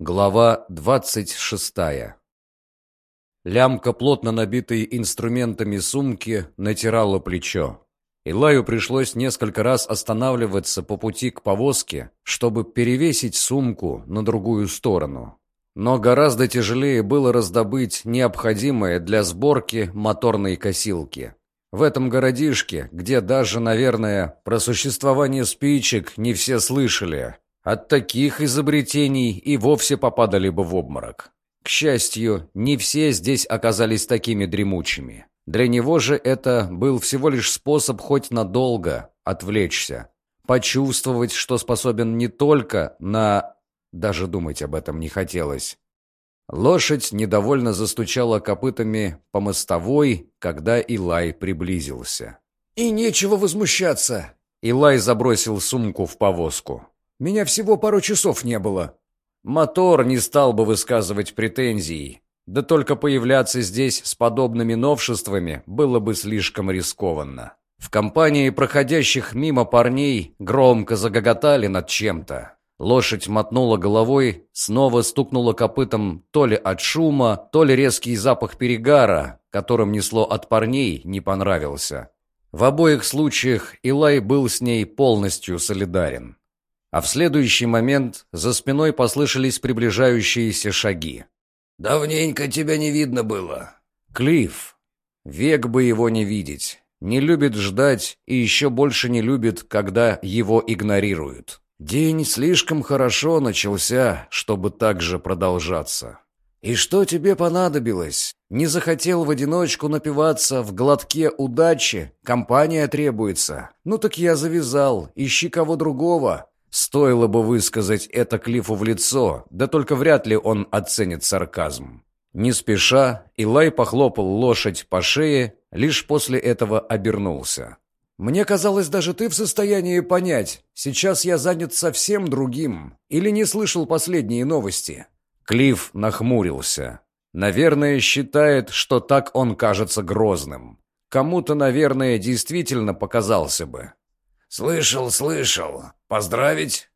Глава двадцать шестая Лямка, плотно набитой инструментами сумки, натирала плечо. Илаю пришлось несколько раз останавливаться по пути к повозке, чтобы перевесить сумку на другую сторону. Но гораздо тяжелее было раздобыть необходимое для сборки моторной косилки. В этом городишке, где даже, наверное, про существование спичек не все слышали, от таких изобретений и вовсе попадали бы в обморок. К счастью, не все здесь оказались такими дремучими. Для него же это был всего лишь способ хоть надолго отвлечься, почувствовать, что способен не только на... Даже думать об этом не хотелось. Лошадь недовольно застучала копытами по мостовой, когда Илай приблизился. «И нечего возмущаться!» Илай забросил сумку в повозку. Меня всего пару часов не было. Мотор не стал бы высказывать претензий. Да только появляться здесь с подобными новшествами было бы слишком рискованно. В компании проходящих мимо парней громко загоготали над чем-то. Лошадь мотнула головой, снова стукнула копытом то ли от шума, то ли резкий запах перегара, которым несло от парней, не понравился. В обоих случаях Илай был с ней полностью солидарен. А в следующий момент за спиной послышались приближающиеся шаги. «Давненько тебя не видно было». «Клифф. Век бы его не видеть. Не любит ждать и еще больше не любит, когда его игнорируют. День слишком хорошо начался, чтобы так же продолжаться». «И что тебе понадобилось? Не захотел в одиночку напиваться в глотке удачи? Компания требуется. Ну так я завязал, ищи кого другого. Стоило бы высказать это Клифу в лицо, да только вряд ли он оценит сарказм. Не спеша, Илай похлопал лошадь по шее, лишь после этого обернулся. «Мне казалось, даже ты в состоянии понять. Сейчас я занят совсем другим. Или не слышал последние новости?» Клифф нахмурился. Наверное, считает, что так он кажется грозным. Кому-то, наверное, действительно показался бы. «Слышал, слышал. Поздравить?»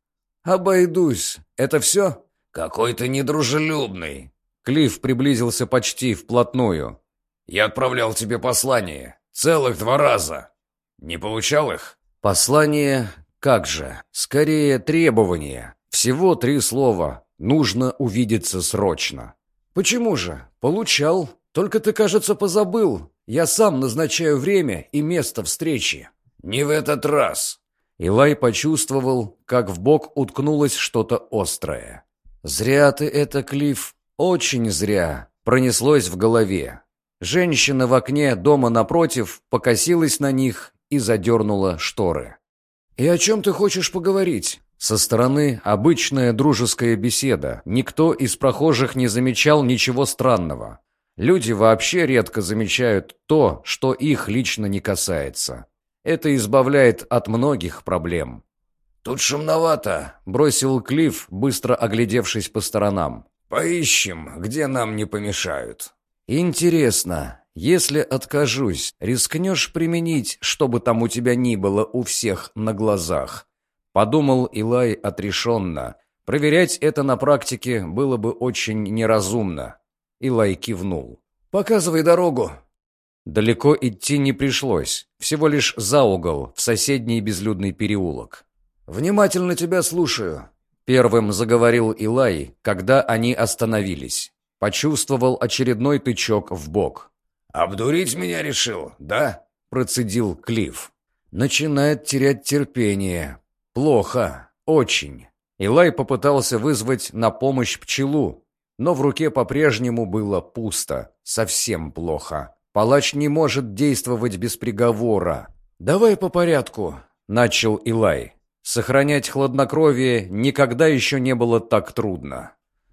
«Обойдусь. Это все?» «Какой ты недружелюбный». Клифф приблизился почти вплотную. «Я отправлял тебе послание. Целых два раза. Не получал их?» «Послание? Как же? Скорее, требование. Всего три слова. Нужно увидеться срочно». «Почему же? Получал. Только ты, кажется, позабыл. Я сам назначаю время и место встречи». «Не в этот раз!» Илай почувствовал, как в бок уткнулось что-то острое. «Зря ты это, Клифф, очень зря!» Пронеслось в голове. Женщина в окне дома напротив покосилась на них и задернула шторы. «И о чем ты хочешь поговорить?» Со стороны обычная дружеская беседа. Никто из прохожих не замечал ничего странного. Люди вообще редко замечают то, что их лично не касается. Это избавляет от многих проблем. «Тут шумновато», — бросил Клифф, быстро оглядевшись по сторонам. «Поищем, где нам не помешают». «Интересно, если откажусь, рискнешь применить, чтобы там у тебя ни было у всех на глазах?» Подумал Илай отрешенно. Проверять это на практике было бы очень неразумно. Илай кивнул. «Показывай дорогу», Далеко идти не пришлось, всего лишь за угол, в соседний безлюдный переулок. «Внимательно тебя слушаю», — первым заговорил Илай, когда они остановились. Почувствовал очередной тычок в бок. «Обдурить меня решил, да?» — процедил Клифф. «Начинает терять терпение. Плохо. Очень». Илай попытался вызвать на помощь пчелу, но в руке по-прежнему было пусто. Совсем плохо. Палач не может действовать без приговора. «Давай по порядку», — начал Илай. Сохранять хладнокровие никогда еще не было так трудно.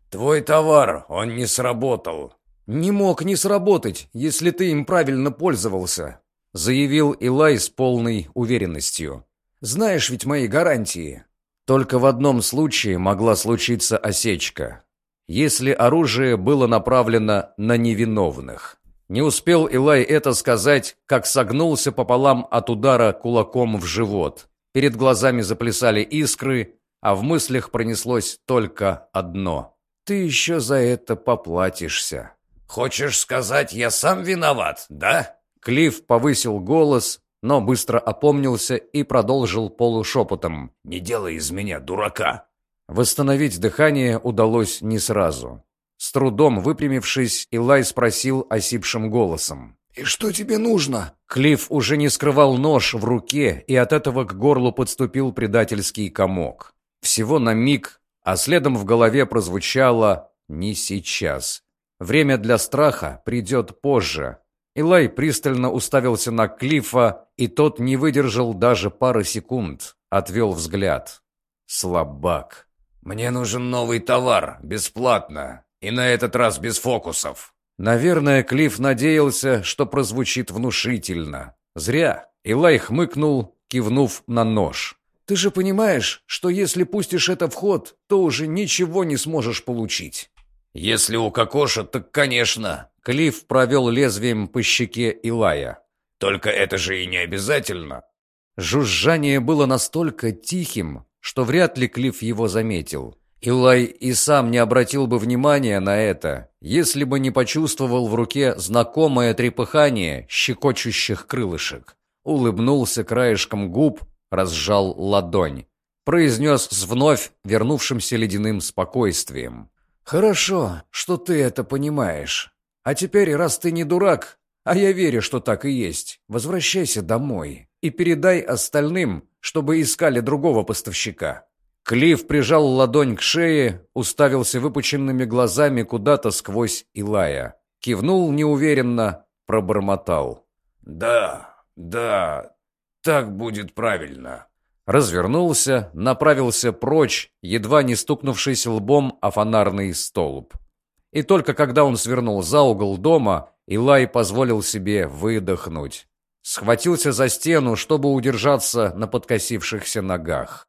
«Твой товар, он не сработал». «Не мог не сработать, если ты им правильно пользовался», — заявил Илай с полной уверенностью. «Знаешь ведь мои гарантии». Только в одном случае могла случиться осечка. Если оружие было направлено на невиновных. Не успел Илай это сказать, как согнулся пополам от удара кулаком в живот. Перед глазами заплясали искры, а в мыслях пронеслось только одно. ты еще за это поплатишься». «Хочешь сказать, я сам виноват, да?» Клифф повысил голос, но быстро опомнился и продолжил полушепотом. «Не делай из меня дурака!» Восстановить дыхание удалось не сразу. С трудом выпрямившись, Илай спросил осипшим голосом. «И что тебе нужно?» Клифф уже не скрывал нож в руке, и от этого к горлу подступил предательский комок. Всего на миг, а следом в голове прозвучало «не сейчас». Время для страха придет позже. Илай пристально уставился на Клиффа, и тот не выдержал даже пары секунд, отвел взгляд. Слабак. «Мне нужен новый товар, бесплатно, и на этот раз без фокусов». Наверное, Клифф надеялся, что прозвучит внушительно. Зря. Илай хмыкнул, кивнув на нож. «Ты же понимаешь, что если пустишь это в ход, то уже ничего не сможешь получить». «Если у Кокоша, так конечно». Клифф провел лезвием по щеке Илая. «Только это же и не обязательно». Жужжание было настолько тихим, что вряд ли Клифф его заметил. Илай и сам не обратил бы внимания на это, если бы не почувствовал в руке знакомое трепыхание щекочущих крылышек. Улыбнулся краешком губ, разжал ладонь. Произнес с вновь вернувшимся ледяным спокойствием. «Хорошо, что ты это понимаешь. А теперь, раз ты не дурак, а я верю, что так и есть, возвращайся домой и передай остальным, чтобы искали другого поставщика». Клифф прижал ладонь к шее, уставился выпученными глазами куда-то сквозь Илая. Кивнул неуверенно, пробормотал. «Да, да, так будет правильно». Развернулся, направился прочь, едва не стукнувшись лбом о фонарный столб. И только когда он свернул за угол дома, Илай позволил себе выдохнуть. Схватился за стену, чтобы удержаться на подкосившихся ногах.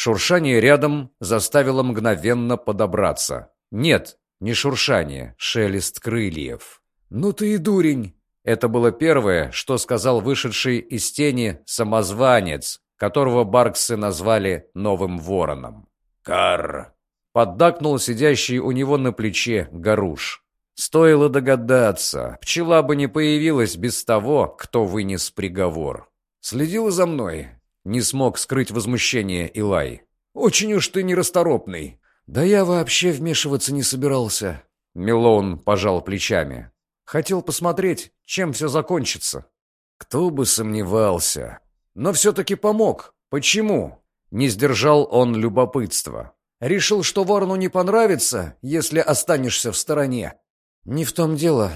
Шуршание рядом заставило мгновенно подобраться. Нет, не шуршание, шелест крыльев. «Ну ты и дурень!» Это было первое, что сказал вышедший из тени самозванец, которого Барксы назвали Новым Вороном. «Карр!» — поддакнул сидящий у него на плече Гаруш. Стоило догадаться, пчела бы не появилась без того, кто вынес приговор. «Следила за мной, не смог скрыть возмущение Илай. «Очень уж ты нерасторопный». «Да я вообще вмешиваться не собирался». Милоун пожал плечами. «Хотел посмотреть, чем все закончится». «Кто бы сомневался. Но все-таки помог. Почему?» Не сдержал он любопытства. «Решил, что ворону не понравится, если останешься в стороне». «Не в том дело».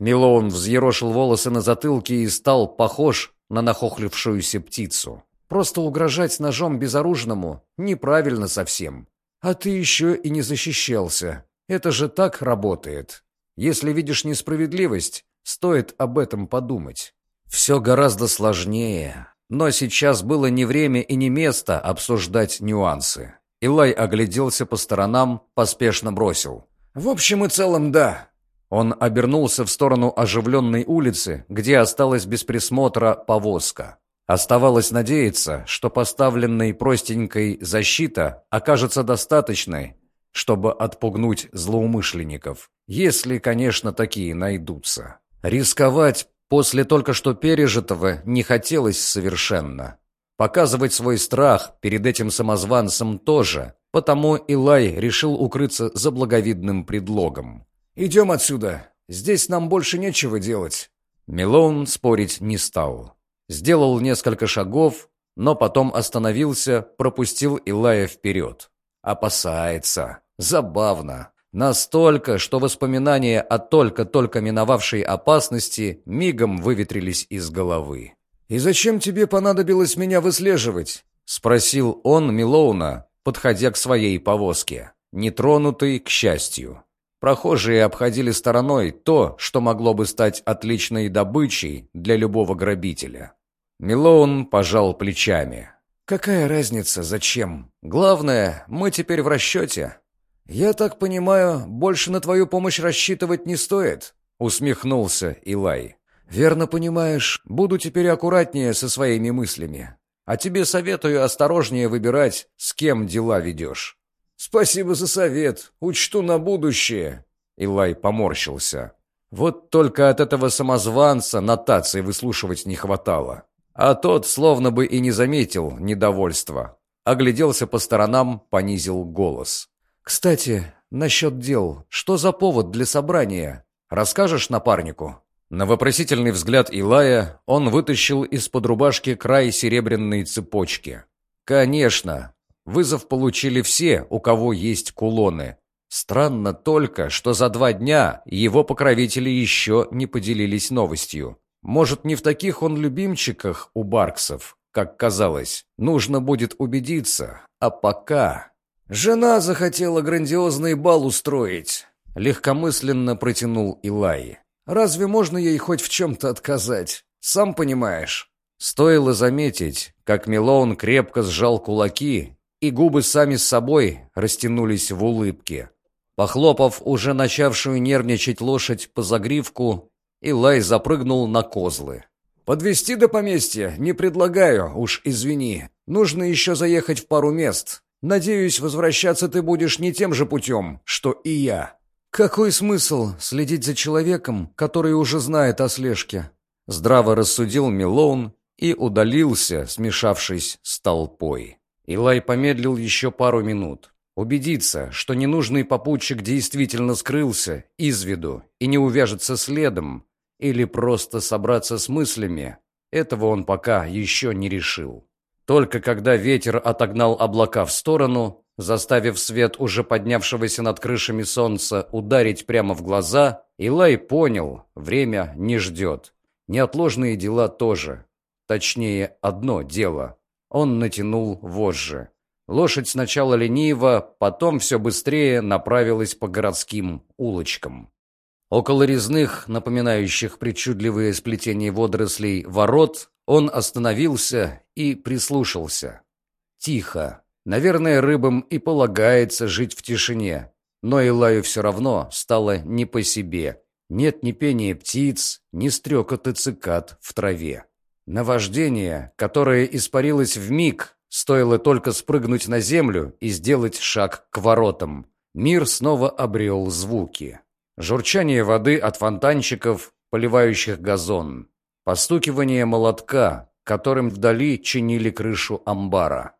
Милоун взъерошил волосы на затылке и стал похож на нахохлившуюся птицу. Просто угрожать ножом безоружному неправильно совсем. А ты еще и не защищался. Это же так работает. Если видишь несправедливость, стоит об этом подумать. Все гораздо сложнее. Но сейчас было не время и не место обсуждать нюансы. Илай огляделся по сторонам, поспешно бросил. «В общем и целом, да». Он обернулся в сторону оживленной улицы, где осталась без присмотра повозка. Оставалось надеяться, что поставленной простенькой защита окажется достаточной, чтобы отпугнуть злоумышленников, если, конечно, такие найдутся. Рисковать после только что пережитого не хотелось совершенно. Показывать свой страх перед этим самозванцем тоже, потому Илай решил укрыться за благовидным предлогом. «Идем отсюда. Здесь нам больше нечего делать». Милоун спорить не стал. Сделал несколько шагов, но потом остановился, пропустил Илая вперед. Опасается. Забавно. Настолько, что воспоминания о только-только миновавшей опасности мигом выветрились из головы. «И зачем тебе понадобилось меня выслеживать?» — спросил он Милоуна, подходя к своей повозке, нетронутый, к счастью. Прохожие обходили стороной то, что могло бы стать отличной добычей для любого грабителя. Милоун пожал плечами. «Какая разница, зачем? Главное, мы теперь в расчете». «Я так понимаю, больше на твою помощь рассчитывать не стоит?» Усмехнулся Илай. «Верно понимаешь, буду теперь аккуратнее со своими мыслями. А тебе советую осторожнее выбирать, с кем дела ведешь». «Спасибо за совет. Учту на будущее». Илай поморщился. Вот только от этого самозванца нотации выслушивать не хватало. А тот словно бы и не заметил недовольства. Огляделся по сторонам, понизил голос. «Кстати, насчет дел. Что за повод для собрания? Расскажешь напарнику?» На вопросительный взгляд Илая он вытащил из-под рубашки край серебряной цепочки. «Конечно. Вызов получили все, у кого есть кулоны. Странно только, что за два дня его покровители еще не поделились новостью. Может, не в таких он любимчиках у Барксов, как казалось. Нужно будет убедиться. А пока... «Жена захотела грандиозный бал устроить», — легкомысленно протянул Илай. Разве можно ей хоть в чем-то отказать? Сам понимаешь». Стоило заметить, как Милоун крепко сжал кулаки, и губы сами с собой растянулись в улыбке. Похлопав уже начавшую нервничать лошадь по загривку, Илай запрыгнул на козлы. «Подвести до поместья не предлагаю, уж извини. Нужно еще заехать в пару мест. Надеюсь, возвращаться ты будешь не тем же путем, что и я». «Какой смысл следить за человеком, который уже знает о слежке?» Здраво рассудил Милоун и удалился, смешавшись с толпой. Илай помедлил еще пару минут. Убедиться, что ненужный попутчик действительно скрылся из виду и не увяжется следом, или просто собраться с мыслями, этого он пока еще не решил. Только когда ветер отогнал облака в сторону, заставив свет уже поднявшегося над крышами солнца ударить прямо в глаза, Илай понял, время не ждет. Неотложные дела тоже. Точнее, одно дело. Он натянул вожжи. Лошадь сначала лениво, потом все быстрее направилась по городским улочкам. Около резных, напоминающих причудливые сплетения водорослей, ворот, он остановился и прислушался. Тихо. Наверное, рыбам и полагается жить в тишине, но Илаю все равно стало не по себе. Нет ни пения птиц, ни стрекота цикад в траве. Наваждение, которое испарилось в миг, стоило только спрыгнуть на землю и сделать шаг к воротам. Мир снова обрел звуки. Журчание воды от фонтанчиков, поливающих газон. Постукивание молотка, которым вдали чинили крышу амбара.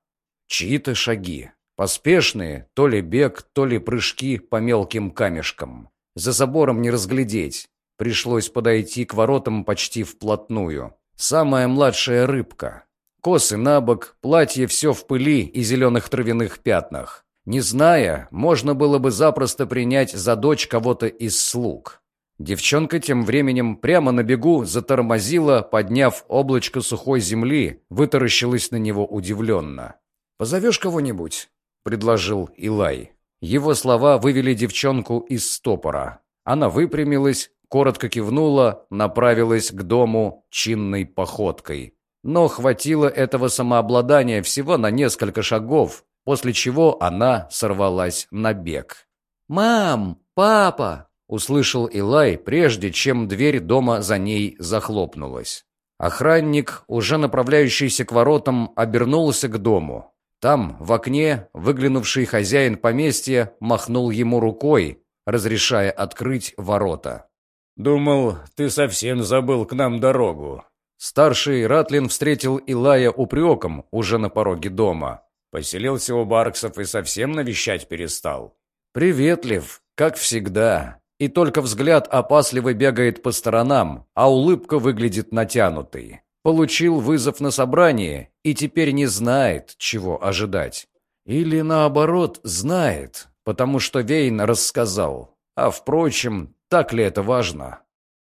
Чьи-то шаги. Поспешные, то ли бег, то ли прыжки по мелким камешкам. За забором не разглядеть. Пришлось подойти к воротам почти вплотную. Самая младшая рыбка. Косы на бок, платье все в пыли и зеленых травяных пятнах. Не зная, можно было бы запросто принять за дочь кого-то из слуг. Девчонка тем временем прямо на бегу затормозила, подняв облачко сухой земли, вытаращилась на него удивленно. «Позовешь кого-нибудь?» — предложил Илай. Его слова вывели девчонку из стопора. Она выпрямилась, коротко кивнула, направилась к дому чинной походкой. Но хватило этого самообладания всего на несколько шагов, после чего она сорвалась на бег. «Мам! Папа!» — услышал Илай, прежде чем дверь дома за ней захлопнулась. Охранник, уже направляющийся к воротам, обернулся к дому. Там, в окне, выглянувший хозяин поместья махнул ему рукой, разрешая открыть ворота. «Думал, ты совсем забыл к нам дорогу». Старший Ратлин встретил Илая упреком уже на пороге дома. Поселился у Барксов и совсем навещать перестал. «Приветлив, как всегда. И только взгляд опасливо бегает по сторонам, а улыбка выглядит натянутой. Получил вызов на собрание и теперь не знает, чего ожидать. Или наоборот, знает, потому что Вейн рассказал. А впрочем, так ли это важно?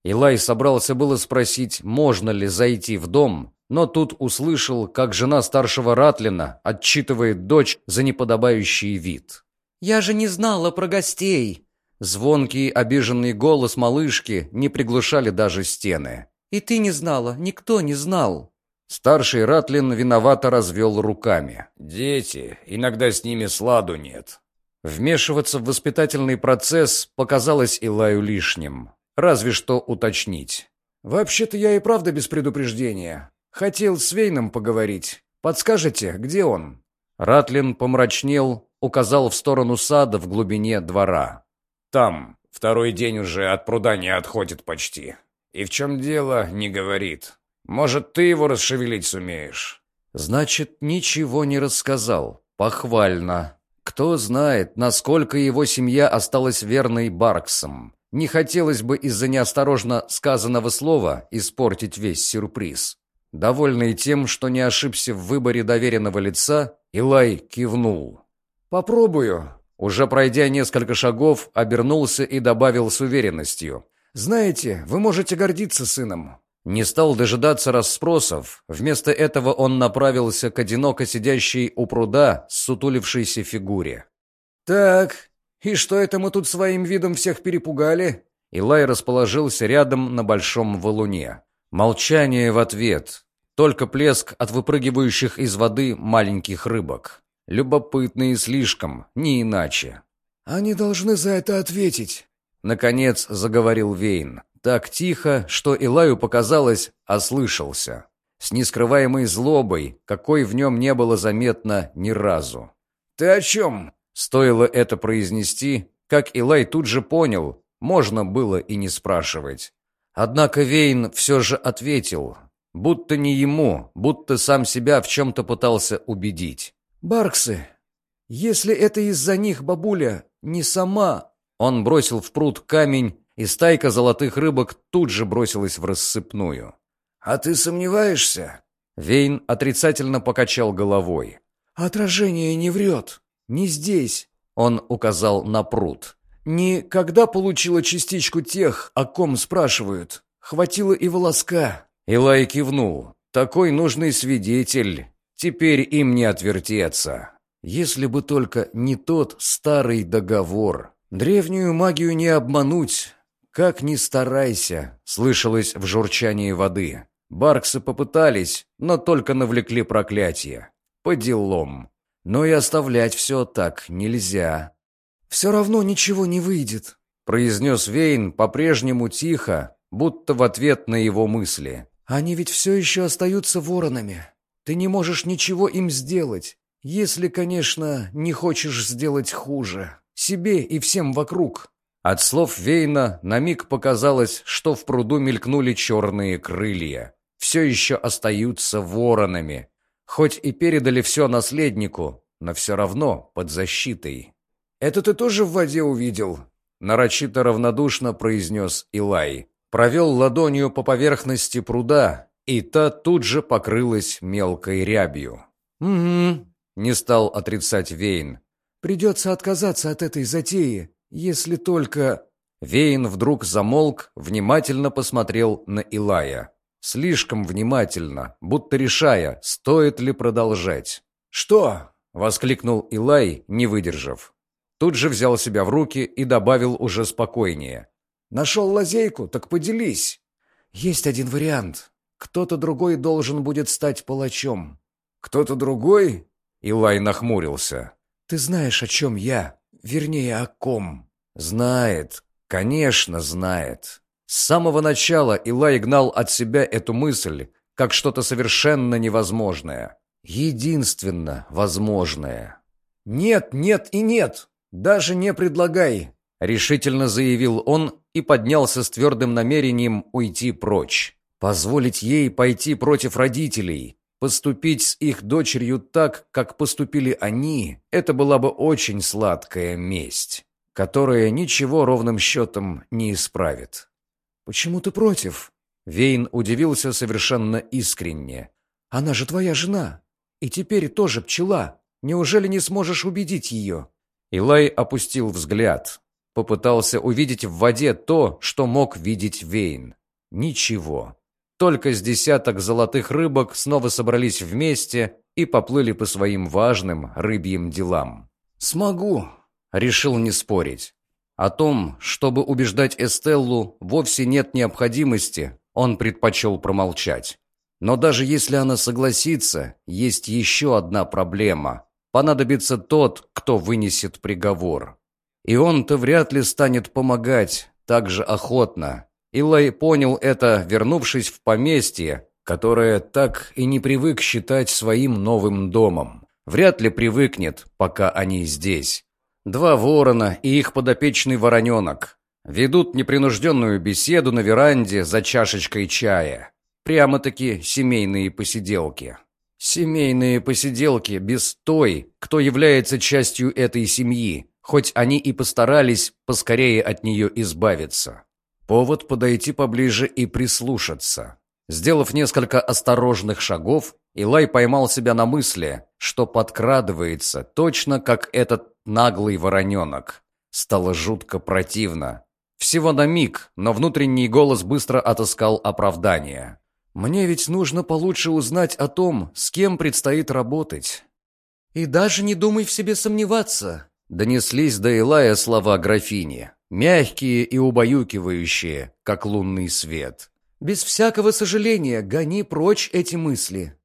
Илай собрался было спросить, можно ли зайти в дом, но тут услышал, как жена старшего Ратлина отчитывает дочь за неподобающий вид. «Я же не знала про гостей!» Звонкий, обиженный голос малышки не приглушали даже стены. И ты не знала, никто не знал». Старший Ратлин виновато развел руками. «Дети, иногда с ними сладу нет». Вмешиваться в воспитательный процесс показалось Илаю лишним. Разве что уточнить. «Вообще-то я и правда без предупреждения. Хотел с Вейном поговорить. Подскажете, где он?» Ратлин помрачнел, указал в сторону сада в глубине двора. «Там. Второй день уже от пруда не отходит почти. И в чем дело, не говорит. Может, ты его расшевелить сумеешь?» «Значит, ничего не рассказал. Похвально. Кто знает, насколько его семья осталась верной Барксам. Не хотелось бы из-за неосторожно сказанного слова испортить весь сюрприз». Довольный тем, что не ошибся в выборе доверенного лица, Илай кивнул. «Попробую». Уже пройдя несколько шагов, обернулся и добавил с уверенностью. «Знаете, вы можете гордиться сыном». Не стал дожидаться расспросов. Вместо этого он направился к одиноко сидящей у пруда сутулившейся фигуре. «Так, и что это мы тут своим видом всех перепугали?» Илай расположился рядом на большом валуне. Молчание в ответ. Только плеск от выпрыгивающих из воды маленьких рыбок. Любопытные слишком, не иначе. «Они должны за это ответить», — наконец заговорил Вейн. Так тихо, что Илаю показалось, ослышался. С нескрываемой злобой, какой в нем не было заметно ни разу. «Ты о чем?» Стоило это произнести, как Илай тут же понял, можно было и не спрашивать. Однако Вейн все же ответил, будто не ему, будто сам себя в чем-то пытался убедить. «Барксы, если это из-за них бабуля не сама...» Он бросил в пруд камень, и стайка золотых рыбок тут же бросилась в рассыпную. «А ты сомневаешься?» Вейн отрицательно покачал головой. «Отражение не врет. Не здесь», — он указал на пруд. «Не когда получила частичку тех, о ком спрашивают. Хватило и волоска». Илай кивнул. «Такой нужный свидетель. Теперь им не отвертеться. Если бы только не тот старый договор. Древнюю магию не обмануть. Как ни старайся, слышалось в журчании воды. Барксы попытались, но только навлекли проклятие. По делам. Но и оставлять все так нельзя. «Все равно ничего не выйдет», — произнес Вейн по-прежнему тихо, будто в ответ на его мысли. «Они ведь все еще остаются воронами. Ты не можешь ничего им сделать, если, конечно, не хочешь сделать хуже. Себе и всем вокруг. От слов Вейна на миг показалось, что в пруду мелькнули черные крылья. Все еще остаются воронами. Хоть и передали все наследнику, но все равно под защитой. «Это ты тоже в воде увидел?» Нарочито равнодушно произнес Илай. Провел ладонью по поверхности пруда, и та тут же покрылась мелкой рябью. «Угу», — не стал отрицать Вейн. «Придется отказаться от этой затеи, если только...» Вейн вдруг замолк, внимательно посмотрел на Илая. Слишком внимательно, будто решая, стоит ли продолжать. «Что?» — воскликнул Илай, не выдержав. Тут же взял себя в руки и добавил уже спокойнее. «Нашел лазейку, так поделись. Есть один вариант. Кто-то другой должен будет стать палачом. Кто-то другой? Илай нахмурился. Ты знаешь, о чем я. Вернее, о ком. Знает. Конечно, знает. С самого начала Илай гнал от себя эту мысль, как что-то совершенно невозможное. Единственно возможное. «Нет, нет и нет! Даже не предлагай!» Решительно заявил он и поднялся с твердым намерением уйти прочь. Позволить ей пойти против родителей, поступить с их дочерью так, как поступили они, это была бы очень сладкая месть, которая ничего ровным счетом не исправит. «Почему ты против?» Вейн удивился совершенно искренне. «Она же твоя жена, и теперь тоже пчела. Неужели не сможешь убедить ее?» Илай опустил взгляд, попытался увидеть в воде то, что мог видеть Вейн. Ничего. Только с десяток золотых рыбок снова собрались вместе и поплыли по своим важным рыбьим делам. «Смогу», — решил не спорить. О том, чтобы убеждать Эстеллу, вовсе нет необходимости, он предпочел промолчать. Но даже если она согласится, есть еще одна проблема. Понадобится тот, кто вынесет приговор. И он-то вряд ли станет помогать так же охотно, Илай понял это, вернувшись в поместье, которое так и не привык считать своим новым домом. Вряд ли привыкнет, пока они здесь. Два ворона и их подопечный вороненок ведут непринужденную беседу на веранде за чашечкой чая. Прямо-таки семейные посиделки. Семейные посиделки без той, кто является частью этой семьи, хоть они и постарались поскорее от нее избавиться. Повод подойти поближе и прислушаться. Сделав несколько осторожных шагов, Илай поймал себя на мысли, что подкрадывается, точно как этот наглый вороненок. Стало жутко противно. Всего на миг, но внутренний голос быстро отыскал оправдание. «Мне ведь нужно получше узнать о том, с кем предстоит работать». «И даже не думай в себе сомневаться», — донеслись до Илая слова графини, мягкие и убаюкивающие, как лунный свет. Без всякого сожаления гони прочь эти мысли.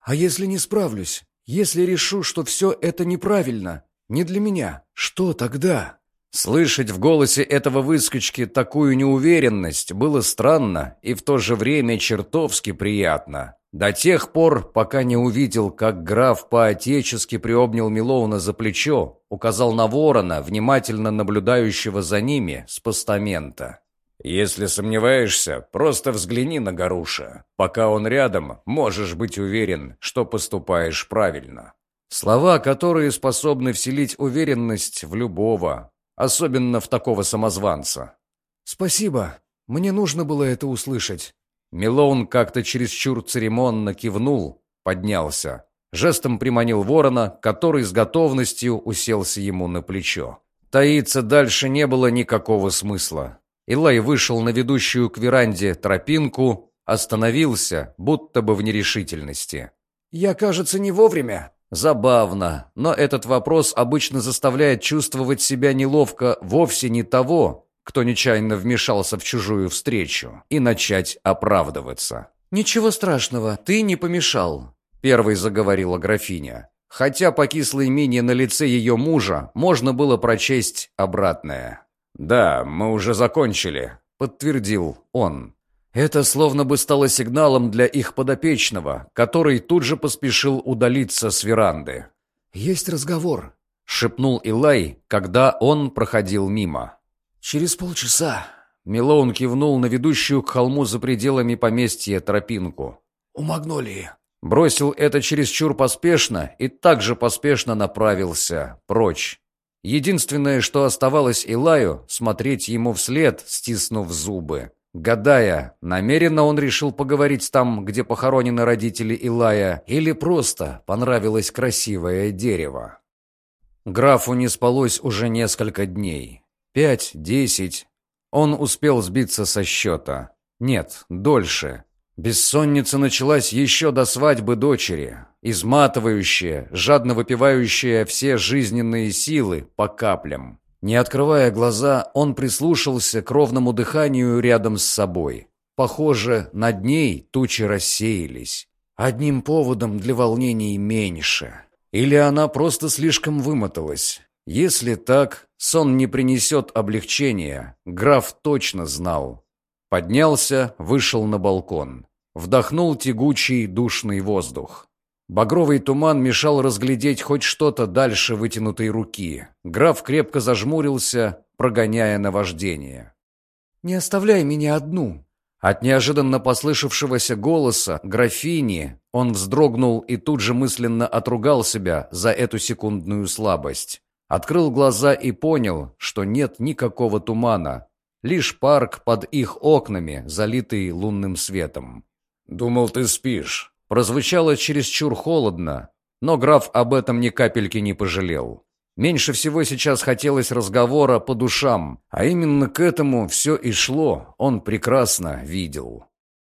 А если не справлюсь? Если решу, что все это неправильно, не для меня, что тогда? Слышать в голосе этого выскочки такую неуверенность было странно и в то же время чертовски приятно. До тех пор, пока не увидел, как граф по-отечески приобнял Милоуна за плечо, указал на ворона, внимательно наблюдающего за ними с постамента. Если сомневаешься, просто взгляни на Гаруша. Пока он рядом, можешь быть уверен, что поступаешь правильно. Слова, которые способны вселить уверенность в любого, особенно в такого самозванца. «Спасибо. Мне нужно было это услышать». Милоун как-то чересчур церемонно кивнул, поднялся. Жестом приманил ворона, который с готовностью уселся ему на плечо. Таиться дальше не было никакого смысла. Илай вышел на ведущую к веранде тропинку, остановился, будто бы в нерешительности. «Я, кажется, не вовремя». Забавно, но этот вопрос обычно заставляет чувствовать себя неловко вовсе не того, кто нечаянно вмешался в чужую встречу, и начать оправдываться. «Ничего страшного, ты не помешал», — первой заговорила графиня. Хотя по кислой мине на лице ее мужа можно было прочесть обратное. «Да, мы уже закончили», — подтвердил он. Это словно бы стало сигналом для их подопечного, который тут же поспешил удалиться с веранды. «Есть разговор», — шепнул Илай, когда он проходил мимо. «Через полчаса». Милоун кивнул на ведущую к холму за пределами поместья тропинку. «У Магнолии». Бросил это чересчур поспешно и также поспешно направился прочь. Единственное, что оставалось Илаю, смотреть ему вслед, стиснув зубы. Гадая, намеренно он решил поговорить там, где похоронены родители Илая, или просто понравилось красивое дерево. Графу не спалось уже несколько дней. Пять, десять. Он успел сбиться со счета. Нет, дольше. Бессонница началась еще до свадьбы дочери, изматывающая, жадно выпивающая все жизненные силы по каплям. Не открывая глаза, он прислушался к ровному дыханию рядом с собой. Похоже, над ней тучи рассеялись. Одним поводом для волнений меньше. Или она просто слишком вымоталась. Если так, сон не принесет облегчения, граф точно знал. Поднялся, вышел на балкон. Вдохнул тягучий, душный воздух. Багровый туман мешал разглядеть хоть что-то дальше вытянутой руки. Граф крепко зажмурился, прогоняя наваждение. «Не оставляй меня одну!» От неожиданно послышавшегося голоса графини он вздрогнул и тут же мысленно отругал себя за эту секундную слабость. Открыл глаза и понял, что нет никакого тумана, Лишь парк под их окнами, залитый лунным светом. «Думал, ты спишь». Прозвучало чересчур холодно, но граф об этом ни капельки не пожалел. Меньше всего сейчас хотелось разговора по душам, а именно к этому все и шло, он прекрасно видел.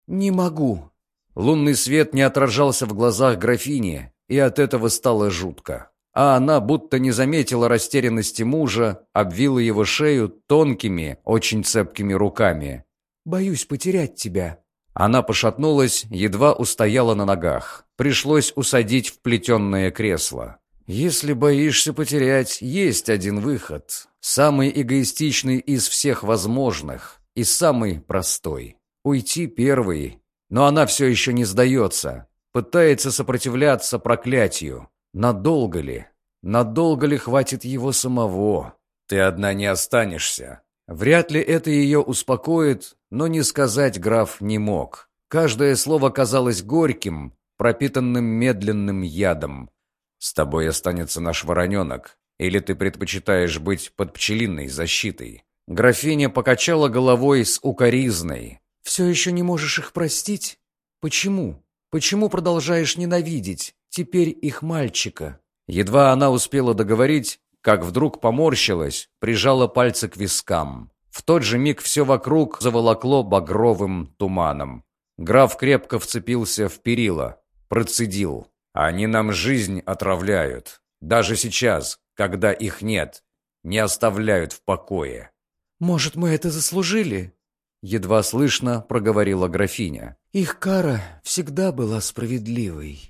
«Не могу». Лунный свет не отражался в глазах графини, и от этого стало жутко а она будто не заметила растерянности мужа, обвила его шею тонкими, очень цепкими руками. «Боюсь потерять тебя». Она пошатнулась, едва устояла на ногах. Пришлось усадить в плетенное кресло. «Если боишься потерять, есть один выход. Самый эгоистичный из всех возможных и самый простой. Уйти первый. Но она все еще не сдается. Пытается сопротивляться проклятию. Надолго ли? Надолго ли хватит его самого? Ты одна не останешься. Вряд ли это ее успокоит, но не сказать граф не мог. Каждое слово казалось горьким, пропитанным медленным ядом. «С тобой останется наш вороненок, или ты предпочитаешь быть под пчелиной защитой?» Графиня покачала головой с укоризной. «Все еще не можешь их простить? Почему? Почему продолжаешь ненавидеть? Теперь их мальчика?» Едва она успела договорить, как вдруг поморщилась, прижала пальцы к вискам. В тот же миг все вокруг заволокло багровым туманом. Граф крепко вцепился в перила, процедил. «Они нам жизнь отравляют. Даже сейчас, когда их нет, не оставляют в покое». «Может, мы это заслужили?» Едва слышно проговорила графиня. «Их кара всегда была справедливой».